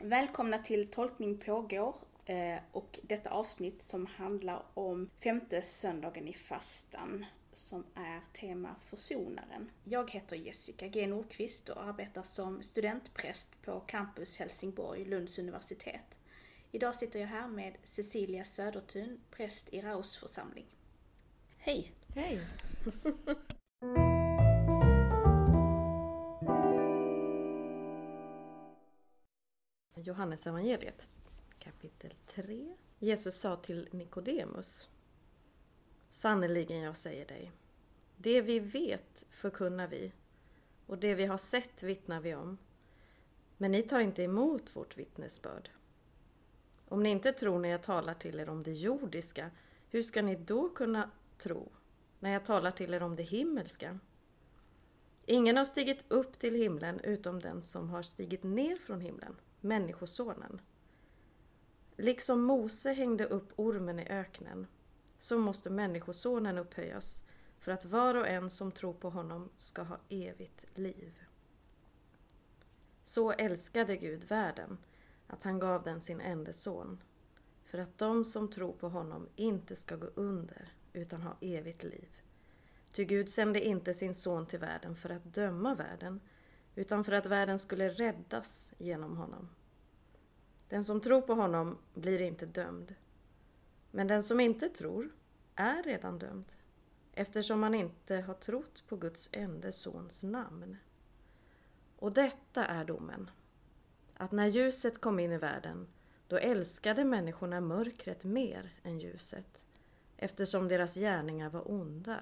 Välkomna till Tolkning pågår eh, och detta avsnitt som handlar om femte söndagen i fastan som är tema Försonaren. Jag heter Jessica G Nordqvist och arbetar som studentpräst på Campus Helsingborg, Lunds universitet. Idag sitter jag här med Cecilia Södertun, präst i Raus församling. Hej! Hej! Johannes evangeliet kapitel 3. Jesus sa till Nikodemus Sannerligen, jag säger dig, det vi vet förkunnar vi och det vi har sett vittnar vi om. Men ni tar inte emot vårt vittnesbörd. Om ni inte tror när jag talar till er om det jordiska, hur ska ni då kunna tro när jag talar till er om det himmelska? Ingen har stigit upp till himlen utom den som har stigit ner från himlen, Människosonen. Liksom Mose hängde upp ormen i öknen, så måste Människosonen upphöjas för att var och en som tror på honom ska ha evigt liv. Så älskade Gud världen att han gav den sin enda son för att de som tror på honom inte ska gå under utan ha evigt liv. Ty Gud sände inte sin son till världen för att döma världen utan för att världen skulle räddas genom honom. Den som tror på honom blir inte dömd. Men den som inte tror är redan dömd eftersom man inte har trott på Guds enda sons namn. Och detta är domen. Att när ljuset kom in i världen, då älskade människorna mörkret mer än ljuset eftersom deras gärningar var onda.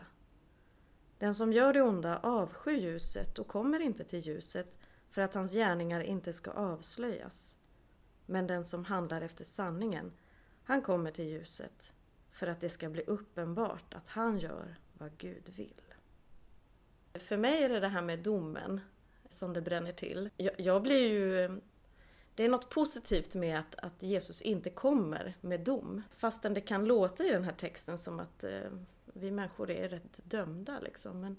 Den som gör det onda avskyr ljuset och kommer inte till ljuset för att hans gärningar inte ska avslöjas. Men den som handlar efter sanningen, han kommer till ljuset för att det ska bli uppenbart att han gör vad Gud vill. För mig är det det här med domen som det bränner till. Jag, jag blir ju... Det är något positivt med att, att, Jesus inte kommer med dom. Fastän det kan låta i den här texten som att eh, vi människor är rätt dömda liksom. Men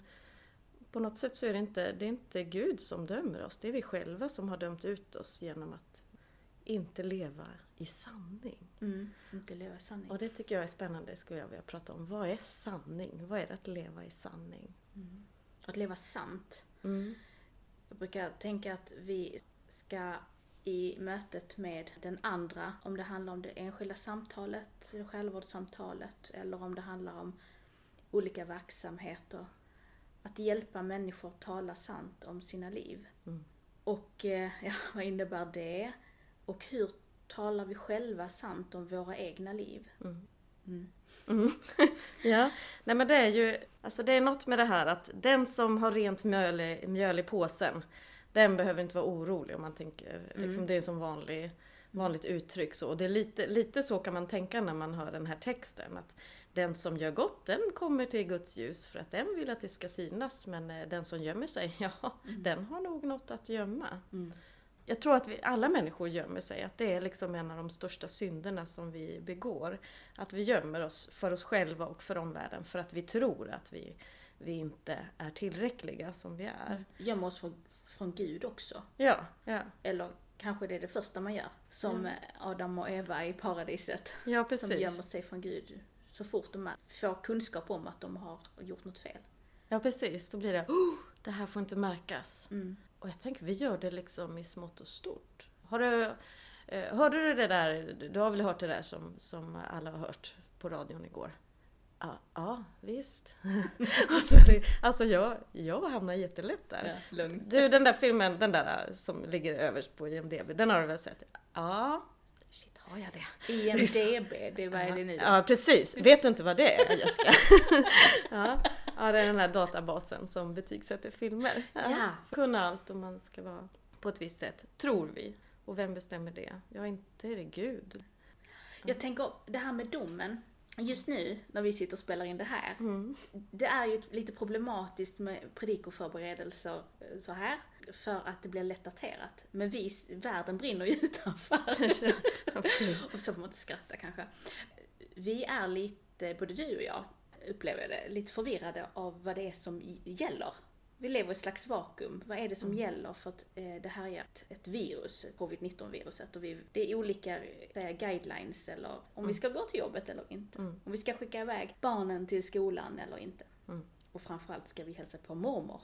på något sätt så är det inte, det är inte Gud som dömer oss. Det är vi själva som har dömt ut oss genom att inte leva i sanning. Mm, inte leva sanning. Och det tycker jag är spännande, skulle jag vilja prata om. Vad är sanning? Vad är det att leva i sanning? Mm. Att leva sant. Mm. Jag brukar tänka att vi ska i mötet med den andra, om det handlar om det enskilda samtalet, självvårdssamtalet, eller om det handlar om olika verksamheter, att hjälpa människor att tala sant om sina liv. Mm. Och eh, ja, vad innebär det? Och hur talar vi själva sant om våra egna liv? Mm. Mm. Mm. ja, nej men det är ju, alltså det är något med det här att den som har rent mjöl i, mjöl i påsen, den behöver inte vara orolig om man tänker, liksom Mm. det är som vanlig, vanligt uttryck så. Och det är lite, lite så kan man tänka när man hör den här texten. Att den som gör gott, den kommer till Guds ljus för att den vill att det ska synas. Men eh, den som gömmer sig, ja, den har nog något att gömma. Mm. Jag tror att vi, alla människor gömmer sig, att det är liksom en av de största synderna som vi begår. Att vi gömmer oss för oss själva och för omvärlden för att vi tror att vi, vi inte är tillräckliga som vi är. Gömmer oss från, från Gud också. Ja, ja, Eller kanske det är det första man gör. Som Adam och Eva i paradiset. ja Som precis. gömmer sig från Gud så fort de får kunskap om att de har gjort något fel. Ja precis, då blir det oh, det här får inte märkas. Mm. Och jag tänker, vi gör det liksom i smått och stort. Har du, eh, hörde du det där, du har väl hört det där som, som alla har hört på radion igår? Ja, ja visst. alltså, det, alltså jag, jag hamnar jättelätt där. lugnt. Du, den där filmen, den där som ligger överst på IMDB, den har du väl sett? Ja. Shit, har jag det? IMDB, det vad är det nu? Ja, precis. Vet du inte vad det är, Jessica? ja. ja, det är den här databasen som betygsätter filmer. Ja. Kunna allt och man ska vara på ett visst sätt, tror vi. Och vem bestämmer det? Ja, inte är det Gud. Jag tänker, det här med domen. Just nu, när vi sitter och spelar in det här, Mm. det är ju lite problematiskt med predikoförberedelser eh, så här, för att det blir lätt daterat. Men vi, världen brinner ju utanför. Ja, och så får man inte skratta kanske. Vi är lite, både du och jag, upplever jag det, lite förvirrade av vad det är som gäller. vi lever i ett slags vakuum. Vad är det som gäller för att eh, det här är ett, ett virus, covid-19-viruset. Och vi, det är olika eh, guidelines eller om vi ska gå till jobbet eller inte. Mm. Om vi ska skicka iväg barnen till skolan eller inte. Mm. Och framförallt ska vi hälsa på mormor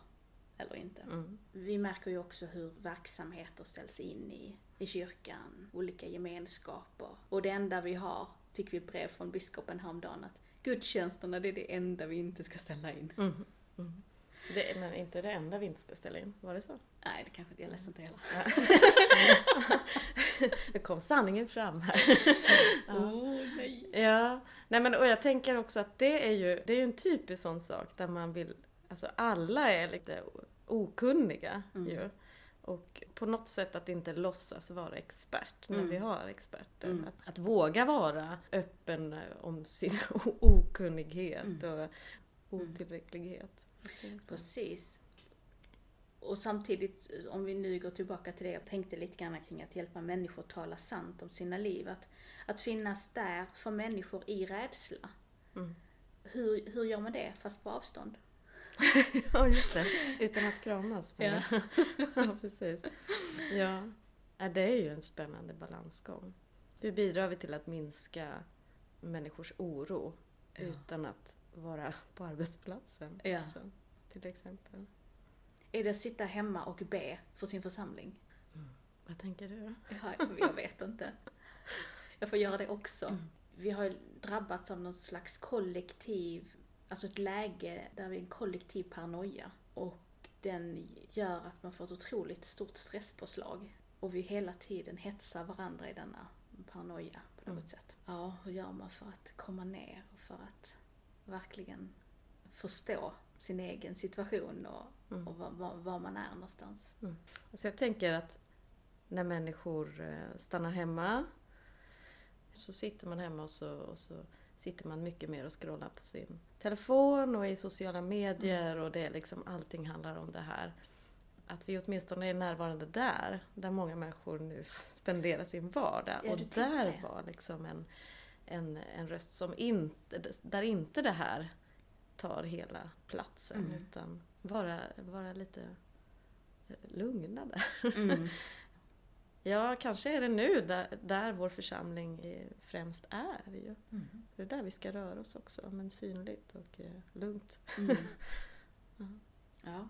eller inte. Mm. Vi märker ju också hur verksamheter ställs in i, i kyrkan, olika gemenskaper. Och det enda vi har, fick vi brev från biskopen häromdagen, att gudstjänsterna det är det enda vi inte ska ställa in. Mm. Mm. Det men inte det enda vi inte ska ställa in, var det så? Nej, det kanske jag läste inte heller. Nu kom sanningen fram här. Åh, oh, nej. Ja, nej men och jag tänker också att det är ju, det är ju en typisk sån sak där man vill, alltså alla är lite okunniga Mm. ju. Och på något sätt att inte låtsas vara expert när Mm. vi har experter. Mm. Att, att våga vara öppen om sin okunnighet Mm. och otillräcklighet. Precis. Och samtidigt, om vi nu går tillbaka till det jag tänkte lite grann kring att hjälpa människor att tala sant om sina liv. Att, att finnas där för människor i rädsla. Mm. Hur, hur gör man det, fast på avstånd? Ja, just det. Utan att kramas. Ja. ja, precis. Ja. det är ju en spännande balansgång. Hur bidrar vi till att minska människors oro Ja. utan att vara på arbetsplatsen? Ja. Alltså, till exempel. Är det att sitta hemma och be för sin församling? Vad tänker du? Ja, jag vet inte. Jag får göra det också. Mm. Vi har drabbats av någon slags kollektiv, alltså ett läge där vi är en kollektiv paranoia. Och den gör att man får ett otroligt stort stresspåslag. Och vi hela tiden hetsar varandra i denna paranoia på något Mm. sätt. Ja, hur gör man för att komma ner och för att verkligen förstå sin egen situation och, Mm. och var, var, var man är någonstans. Alltså jag tänker att när människor eh, stannar hemma så sitter man hemma och så, och så sitter man mycket mer och scrollar på sin telefon och i sociala medier och det liksom allting handlar om det här. Att vi åtminstone är närvarande där, där många människor nu spenderar sin vardag. Ja, och där det. var liksom en, en, en röst som inte, där inte det här tar hela platsen Mm. utan vara, vara lite eh, lugna där. Mm. Ja, kanske är det nu där, där vår församling eh, främst är ju. Mm. Det är där vi ska röra oss också, men synligt och eh, lugnt. Mm. Ja. Ja.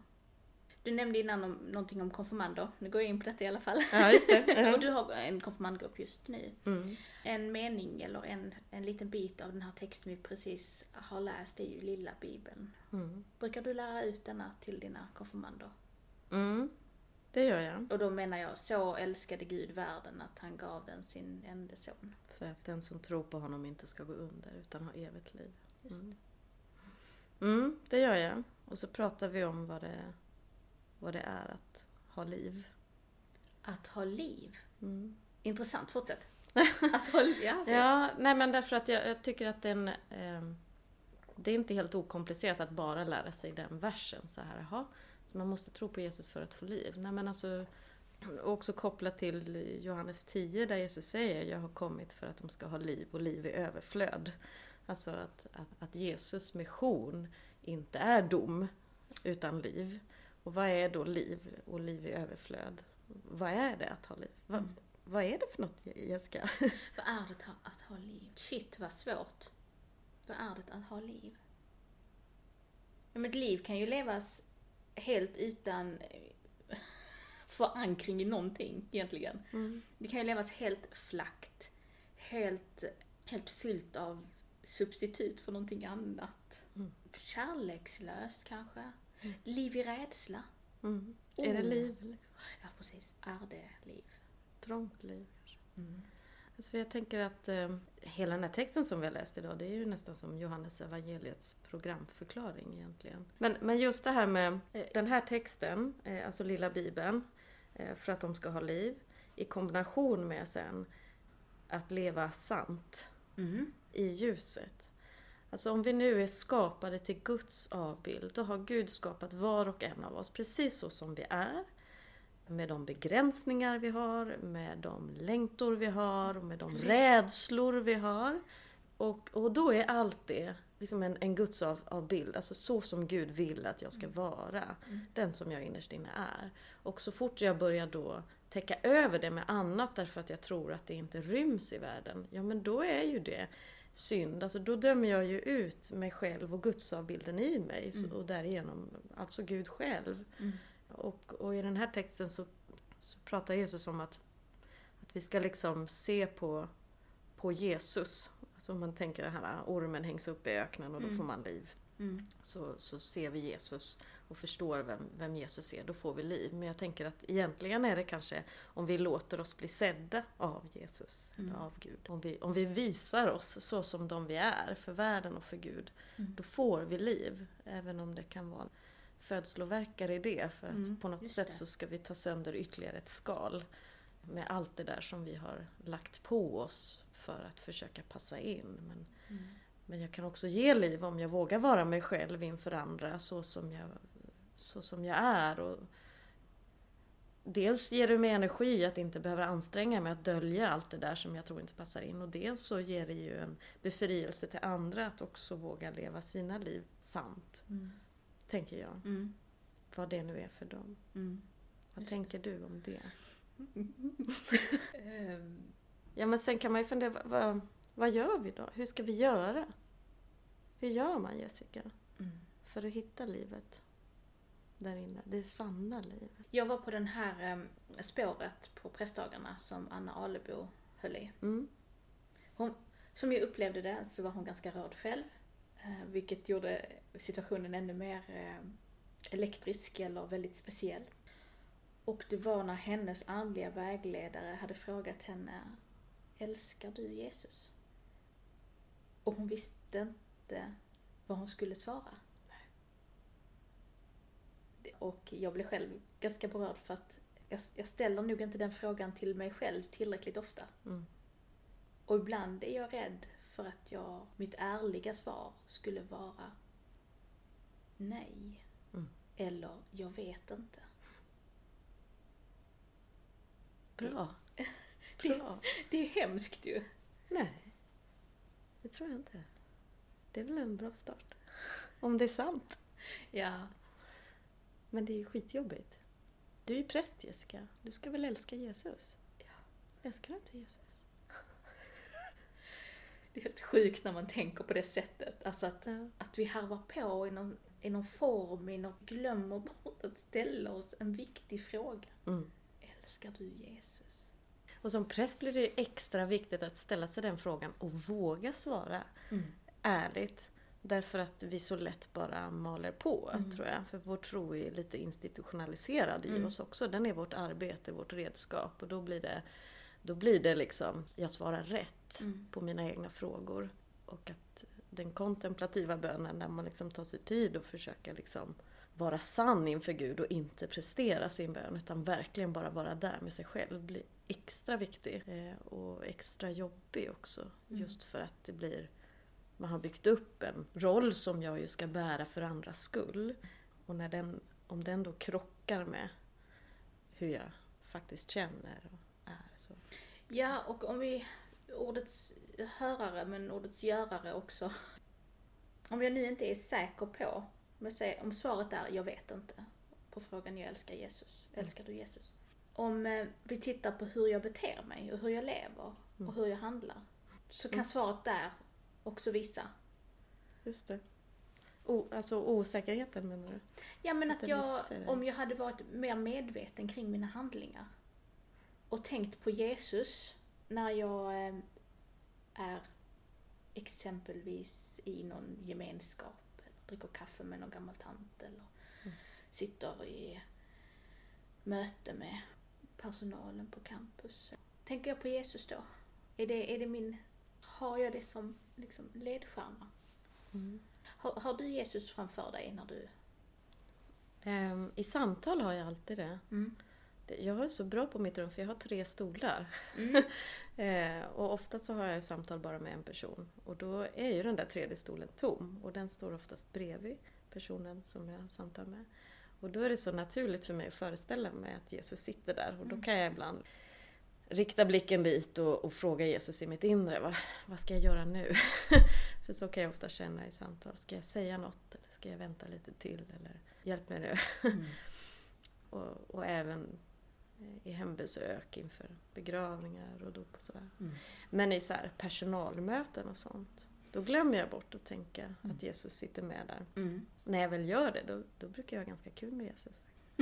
Du nämnde innan om, någonting om konfirmander. Nu går jag in på detta i alla fall. Ja, just det. och du har en konfirmandgrupp just nu. Mm. En mening eller en, en liten bit av den här texten vi precis har läst är ju lilla bibeln. Mm. Brukar du lära ut denna till dina konfirmander? Mm. Det gör jag. Och då menar jag, så älskade Gud världen att han gav den sin enda son. För att den som tror på honom inte ska gå under utan ha evigt liv. Mm. Mm, det gör jag. Och så pratar vi om vad det, vad det är att ha liv. Att ha liv. Mm. Intressant, fortsätt. Att ha liv, ja. Ja, nej men därför att jag, jag tycker att den, ehm, det är inte helt okomplicerat att bara lära sig den versen så här, jaha, man måste tro på Jesus för att få liv. Nej men alltså, också kopplat till Johannes 10 där Jesus säger, jag har kommit för att de ska ha liv och liv i överflöd. Alltså att, att, att Jesus mission inte är dom, utan liv. Och vad är då liv och liv i överflöd? Vad är det att ha liv? Vad, Mm. vad är det för något Jessica? Vad är det att ha, att ha liv? Shit vad svårt. Vad är det att ha liv? Ja, men ett liv kan ju levas helt utan eh, förankring i någonting egentligen. Mm. Det kan ju levas helt flackt. Helt, helt fyllt av substitut för någonting annat. Mm. Kärlekslöst kanske. Mm. Liv i rädsla. Mm. Är det Oh. liv? Liksom? Ja, precis. Är det liv? Trångt liv kanske? Mm. Alltså för jag tänker att eh, hela den här texten som vi har läst idag, det är ju nästan som Johannes evangeliets programförklaring egentligen. Men, men just det här med eh, den här texten, eh, alltså lilla bibeln, eh, för att de ska ha liv, i kombination med sen att leva sant Mm. i ljuset. Alltså om vi nu är skapade till Guds avbild, då har Gud skapat var och en av oss precis så som vi är. Med de begränsningar vi har, med de längtor vi har, med de rädslor vi har. Och, och då är allt det liksom en, en Guds av, av bild, alltså så som Gud vill att jag ska vara. Den som jag innerst inne är. Och så fort jag börjar då täcka över det med annat därför att jag tror att det inte ryms i världen, ja men då är ju det synd. Alltså då dömer jag ju ut mig själv och gudsavbilden i mig Mm. så, och därigenom alltså Gud själv. Mm. Och, och i den här texten så, så pratar Jesus om att, att vi ska liksom se på, på Jesus. Alltså om man tänker det här ormen hängs upp i öknen och då Mm. får man liv. Mm. Så, så ser vi Jesus och förstår vem, vem Jesus är, då får vi liv. Men jag tänker att egentligen är det kanske om vi låter oss bli sedda av Jesus, Mm. av Gud. Om vi, om vi visar oss så som de vi är, för världen och för Gud, Mm. då får vi liv. Även om det kan vara födslovärkare i det, för att Mm, på något sätt det. så ska vi ta sönder ytterligare ett skal med allt det där som vi har lagt på oss för att försöka passa in. Men Mm. men jag kan också ge liv om jag vågar vara mig själv inför andra så som jag, så som jag är. Och dels ger det mig energi att inte behöva anstränga mig att dölja allt det där som jag tror inte passar in. Och dels så ger det ju en befrielse till andra att också våga leva sina liv sant. Mm. Tänker jag. Mm. Vad det nu är för dem. Mm. Vad Just tänker du om det? Ehm, Ja men sen kan man ju fundera, vad, vad, gör vi då? Hur ska vi göra? Hur gör man Jessica? mm. För att hitta livet där inne, det sanna livet. Jag var på den här em, spåret på prästdagarna som Anna Alebo höll i. Mm. Hon, som jag upplevde det så var hon ganska rörd själv. Eh, vilket gjorde situationen ännu mer eh, elektrisk eller väldigt speciell. Och det var när hennes andliga vägledare hade frågat henne Älskar du Jesus? Och hon visste inte vad hon skulle svara. Och jag blev själv ganska berörd för att jag, jag ställer nog inte den frågan till mig själv tillräckligt ofta. Mm. Och ibland är jag rädd för att jag, mitt ärliga svar skulle vara nej. Mm. Eller jag vet inte. Bra. Det- Bra. Det är hemskt ju. Nej, det tror jag inte. Det är väl en bra start. Om det är sant. Ja. Men det är ju skitjobbigt. Du är ju präst Jessica. Du ska väl älska Jesus? Ja. Älskar du inte Jesus? Det är helt sjukt när man tänker på det sättet. Alltså att, att vi harvar på i någon, i någon form, i något, glömmer bort att ställa oss en viktig fråga. Mm. Älskar du Jesus? Och som präst blir det ju extra viktigt att ställa sig den frågan och våga svara Mm. ärligt. Därför att vi så lätt bara maler på, Mm. tror jag. För vår tro är lite institutionaliserad i Mm. oss också. Den är vårt arbete, vårt redskap. Och då blir det, då blir det liksom, jag svarar rätt Mm. på mina egna frågor. Och att den kontemplativa bönen, där man liksom tar sig tid och försöker liksom vara sann inför Gud och inte prestera sin bön utan verkligen bara vara där med sig själv blir extra viktig eh, och extra jobbig också. Mm. Just för att det blir man har byggt upp en roll som jag ju ska bära för andras skull. Och när den, om den då krockar med hur jag faktiskt känner så. Ja, och om vi, ordets hörare men ordets görare också. Om jag nu inte är säker på, om, jag säger, om svaret är jag vet inte på frågan jag älskar Jesus, älskar du Jesus? Om eh, vi tittar på hur jag beter mig och hur jag lever och hur jag handlar. Så kan Mm. svaret där också visa. Just det. O, alltså osäkerheten menar du? Ja men Att att jag, om jag hade varit mer medveten kring mina handlingar och tänkt på Jesus när jag eh, är exempelvis i någon gemenskap, eller dricker kaffe med någon gammal tant eller Mm. sitter i möte med personalen på campus. Tänker jag på Jesus då? Är det, är det min, har jag det som liksom ledstjärna? Mm. Har, har du Jesus framför dig när du... Ehm, I samtal har jag alltid det. Mm. Jag är så bra på mitt rum för jag har tre stolar. Mm. Eh, och ofta så har jag samtal bara med en person. Och då är ju den där tredje stolen tom. Och den står oftast bredvid personen som jag samtar med. Och då är det så naturligt för mig att föreställa mig att Jesus sitter där. Och då kan jag ibland rikta blicken dit och, och fråga Jesus i mitt inre. Vad, vad ska jag göra nu? För så kan jag ofta känna i samtal. Ska jag säga något eller ska jag vänta lite till? Eller hjälp mig nu. Mm. och, och, även i hembesök inför begravningar och dop och sådär. Mm. Men i så personalmöten och sånt. Då glömmer jag bort att tänka mm. att Jesus sitter med där. Mm. När jag väl gör det, då, då brukar jag ha ganska kul med Jesus.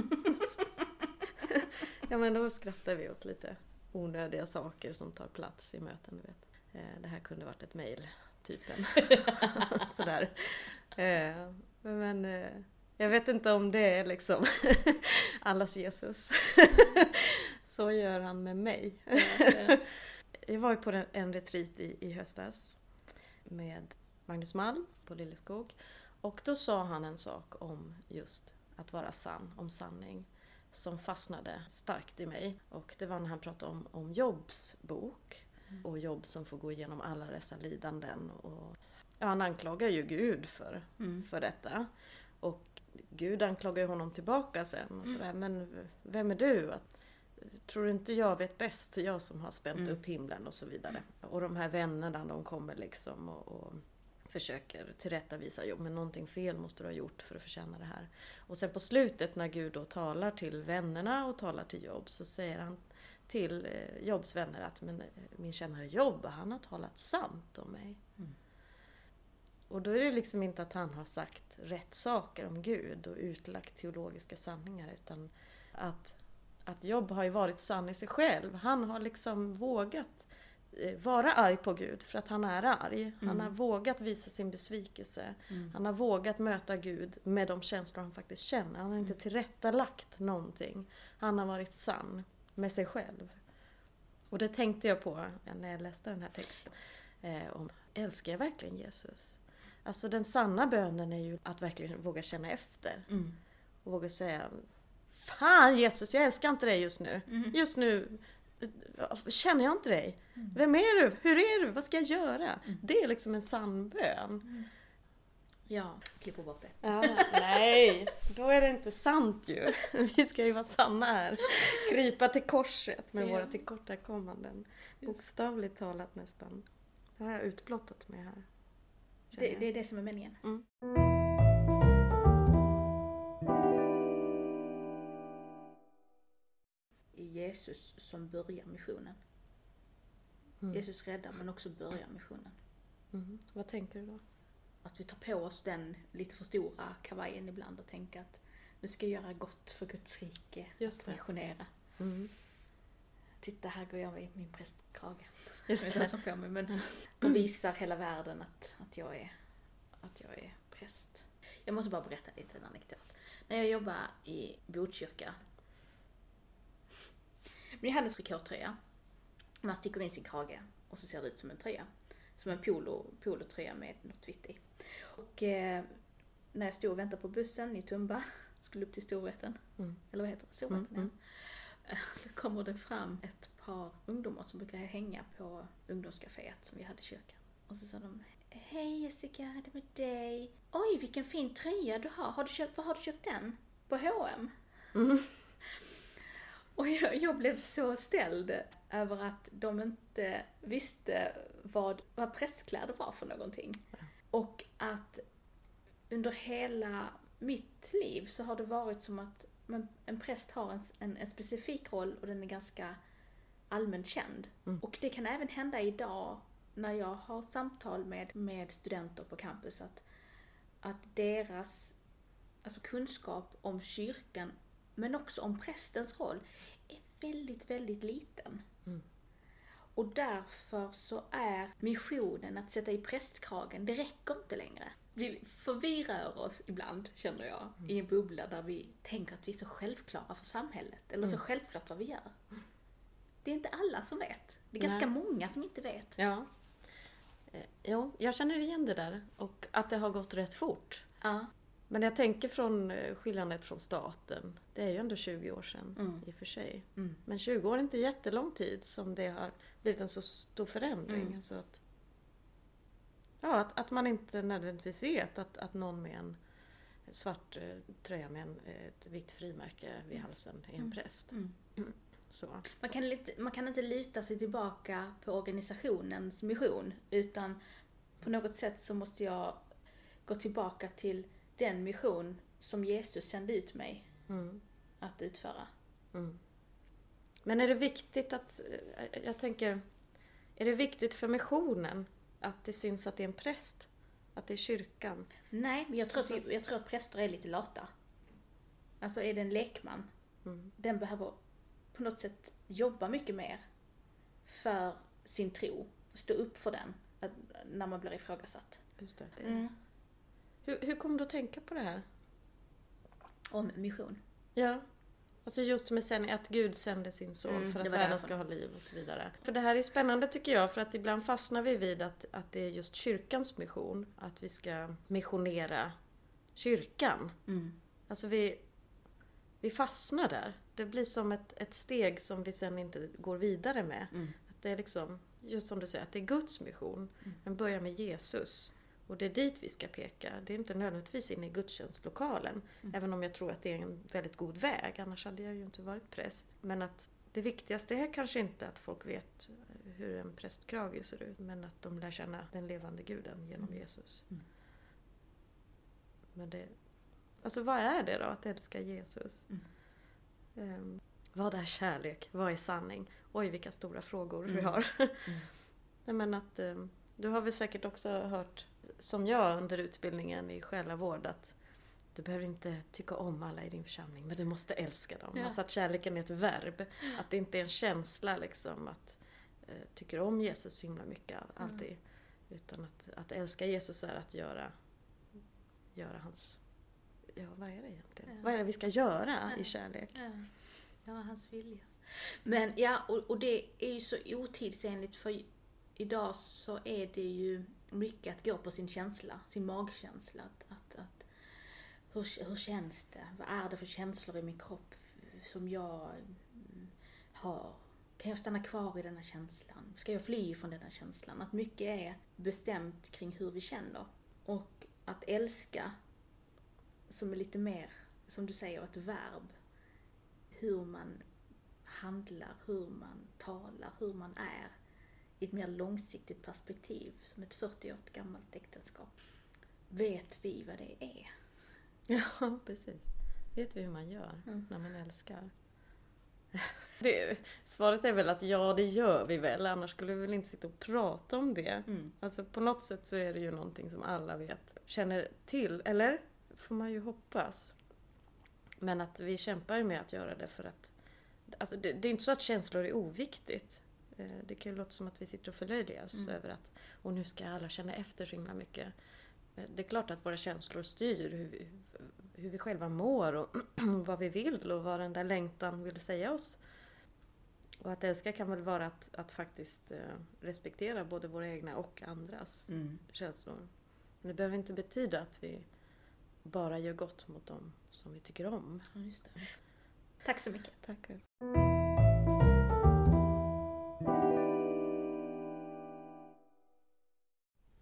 ja men då skrattar vi åt lite onödiga saker som tar plats i möten, du vet. Eh, det här kunde varit ett mejl, typen. Sådär. Eh, men eh, jag vet inte om det är liksom allas Jesus. Så gör han med mig. Jag var ju på en retreat i, i höstas med Magnus Malm på Lilleskog. Och då sa han en sak om just att vara sann, om sanning som fastnade starkt i mig. Och det var när han pratade om, om Jobs bok. Mm. Och Jobb som får gå igenom alla dessa lidanden. Och, ja, han anklagar ju Gud för, mm. för detta. Och Gud anklagar ju honom tillbaka sen. Och mm. sådär. Mm. Men vem är du? Att, tror du inte jag vet bäst? Jag som har spänt mm. upp himlen och så vidare. Och de här vännerna de kommer liksom och, och försöker tillrättavisa, jo men någonting fel måste du ha gjort för att förtjäna det här. Och sen på slutet när Gud då talar till vännerna och talar till Jobb så säger han till eh, Jobs vänner att men, eh, min tjänare Jobb, han har talat sant om mig. Och då är det liksom inte att han har sagt rätt saker om Gud och utlagt teologiska sanningar utan att, att Jobb har ju varit sann i sig själv. Han har liksom vågat Eh, vara arg på Gud för att han är arg. Mm. Han har vågat visa sin besvikelse. Mm. Han har vågat möta Gud med de känslor han faktiskt känner. Han har inte mm. tillrättalagt någonting. Han har varit sann med sig själv. Och det tänkte jag på när jag läste den här texten. Eh, om, älskar jag verkligen Jesus? Alltså den sanna bönen är ju att verkligen våga känna efter. Mm. Och våga säga Fan Jesus, jag älskar inte dig just nu. Mm. Just nu känner jag inte dig? Mm. Vem är du? Hur är du? Vad ska jag göra? Mm. Det är liksom en sann bön. Mm. Ja, klipper bort det. Ja, nej, då är det inte sant ju. Vi ska ju vara sanna här. Krypa till korset med ja. våra tillkortakommanden. Bokstavligt talat nästan. Det har jag utblottat mig här. Det, det, är det som är meningen. Mm. Jesus som börjar missionen. Mm. Jesus räddar men också börjar missionen. Mm. Vad tänker du då? Att vi tar på oss den lite för stora kavajen ibland och tänker att nu ska jag göra gott för Guds rike, Just missionera. Mm. Titta, här går jag i min prästkrage. Just det. på mig, men, och visar hela världen att, att, jag är, att jag är präst. Jag måste bara berätta lite en anekdot. När jag jobbade i Botkyrka jag hade en trikåtröja. Man sticker in sin krage och så ser det ut som en tröja. Som en polo, polotröja med något vitt i. Och eh, när jag stod och väntade på bussen i Tumba, skulle upp till Storvreten, mm. eller vad heter det? Storvreten, mm, ja. Så kommer det fram ett par ungdomar som brukar hänga på ungdomscaféet som vi hade i kyrkan. Och så sa de Hej Jessica, det är med dig. Oj, vilken fin tröja du har. har du köpt, var har du köpt den? På H&M? Mm. Och jag, jag, blev så ställd över att de inte visste vad, vad prästkläder var för någonting. Ja. Och att under hela mitt liv så har det varit som att en präst har en, en, en specifik roll och den är ganska allmänt känd. Mm. Och det kan även hända idag när jag har samtal med, med studenter på campus att, att deras alltså kunskap om kyrkan men också om prästens roll, är väldigt, väldigt liten. Mm. Och därför så är missionen att sätta i prästkragen, det räcker inte längre. Vi, för vi rör oss ibland, känner jag, mm. i en bubbla där vi tänker att vi är så självklara för samhället, eller mm. så självklart vad vi gör. Det är inte alla som vet. Det är ganska Nej. många som inte vet. Ja. Eh, jo, jag känner igen det där. Och att det har gått rätt fort. Ja. Men jag tänker från eh, skiljandet från staten, det är ju ändå 20 år sedan mm. i och för sig. Mm. Men 20 år är inte jättelång tid som det har blivit en så stor förändring. Mm. Alltså att, ja, att, att man inte nödvändigtvis vet att, att någon med en svart eh, tröja med en, ett vitt frimärke vid mm. halsen är en mm. präst. Mm. Så. Man, kan lite, man kan inte luta sig tillbaka på organisationens mission utan På något sätt så måste jag gå tillbaka till den mission som Jesus sände ut mig Mm. att utföra. Mm. Men är det viktigt att, eh, jag tänker, är det viktigt för missionen att det syns att det är en präst? Att det är kyrkan? Nej, men jag tror, Alltså- att, jag tror att präster är lite lata. Alltså är det en lekman, Mm. den behöver på något sätt jobba mycket mer för sin tro. Stå upp för den att, när man blir ifrågasatt. Just det. Mm. Hur, hur kom du att tänka på det här? Om mission. Ja. Alltså just med sen att Gud sände sin son Mm, för att världen ska ha liv och så vidare. För det här är spännande tycker jag för att ibland fastnar vi vid att, att det är just kyrkans mission. Att vi ska missionera kyrkan. Mm. Alltså vi, vi fastnar där. Det blir som ett, ett steg som vi sen inte går vidare med. Mm. Att det är liksom, just som du säger, att det är Guds mission. Mm. Den börjar med Jesus. Och det är dit vi ska peka. Det är inte nödvändigtvis in i gudstjänstlokalen. Mm. Även om jag tror att det är en väldigt god väg. Annars hade jag ju inte varit präst. Men att det viktigaste är kanske inte att folk vet hur en prästkrage ser ut. Men att de lär känna den levande guden genom Mm. Jesus. Mm. Men det, alltså vad är det då att älska Jesus? Ehm, vad är kärlek? Vad är sanning? Oj, vilka stora frågor vi Mm. har. Mm. Nej, men att, ehm, du har väl säkert också hört, som jag under utbildningen i själavård, att du behöver inte tycka om alla i din församling, men du måste älska dem. Ja. Alltså att kärleken är ett verb. Att det inte är en känsla liksom att eh, tycker om Jesus så himla mycket alltid. Utan att, att älska Jesus är att göra, göra hans... Ja, vad är det egentligen? Ja. Vad är det vi ska göra Ja. i kärlek? Ja, var hans vilja. Men ja, och, och det är ju så otidsenligt för idag så är det ju mycket att gå på sin känsla, sin magkänsla. Att, att, att, hur, hur känns det? Vad är det för känslor i min kropp som jag mm, har? Kan jag stanna kvar i denna känslan? Ska jag fly från denna känslan? Att mycket är bestämt kring hur vi känner. Och att älska, som är lite mer, som du säger, ett verb hur man handlar, hur man talar, hur man är i ett mer långsiktigt perspektiv, som ett 40 år gammalt äktenskap. Vet vi vad det är? Ja, precis. Vet vi hur man gör Mm. när man älskar? Det, svaret är väl att ja, det gör vi väl. Annars skulle vi väl inte sitta och prata om det. Mm. Alltså på något sätt så är det ju någonting som alla vet, känner till. Eller? Får man ju hoppas. Men att vi kämpar ju med att göra det för att... Alltså det, det är inte så att känslor är oviktigt. Eh, Det kan ju låta som att vi sitter och förlöjligas Mm. över att och nu ska alla känna efter så himla mycket. Eh, Det är klart att våra känslor styr hur vi, hur vi själva mår och vad vi vill och vad den där längtan vill säga oss. Och att älska kan väl vara att, att faktiskt eh, respektera både våra egna och andras Mm. känslor. Men det behöver inte betyda att vi bara gör gott mot dem som vi tycker om. Ja. Tack så mycket. Tackar.